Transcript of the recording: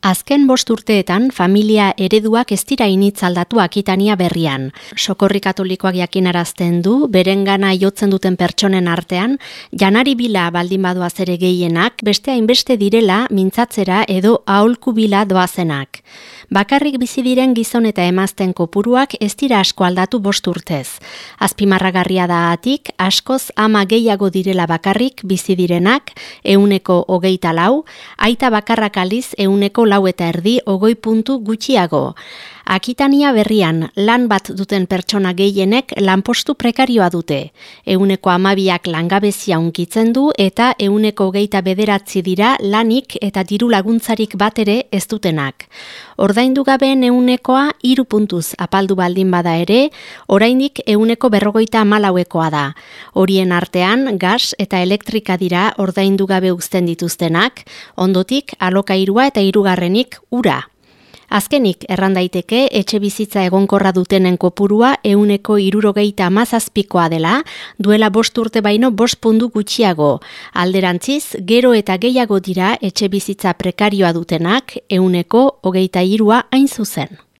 Azken bost urteetan familia ereduak ez dira initzaldatu akitania berrian. Sokorri katolikoak jakinarazten du, berengana jotzen duten pertsonen artean, janari bila baldin badoaz ere gehienak, beste hainbeste direla mintzatzera edo aholku bila doazenak. Bakarrik bizi diren gizon eta emazten kopuruak ez dira asko aldatu bost urtez. Azpimarragarria da atik, askoz ama gehiago direla bakarrik bizi direnak, euneko hogeita lau, aita bakarrak aliz euneko lau eta erdi ogoi puntu gutxiago. Akitania berrian lan bat duten pertsona gehienek lanpostu prekarioa dute. Euneko amabiak langabezia unkitzen du eta euneko geita bederatzi dira lanik eta diru laguntzarik bat ere ez dutenak. Ordaindu gabeen eunekoa iru puntuz apaldu baldin bada ere, oraindik euneko berrogoita malauekoa da. Horien artean, gas eta elektrika dira ordaindu gabe uzten dituztenak, ondotik alokairua eta hirugarrenik ura. Azkenik, erran daiteke, etxe bizitza egonkorra dutenen kopurua euneko irurogeita amazazpikoa dela, duela bost urte baino bost pundu gutxiago. Alderantziz, gero eta gehiago dira etxe bizitza prekarioa dutenak, euneko hogeita irua hain zuzen.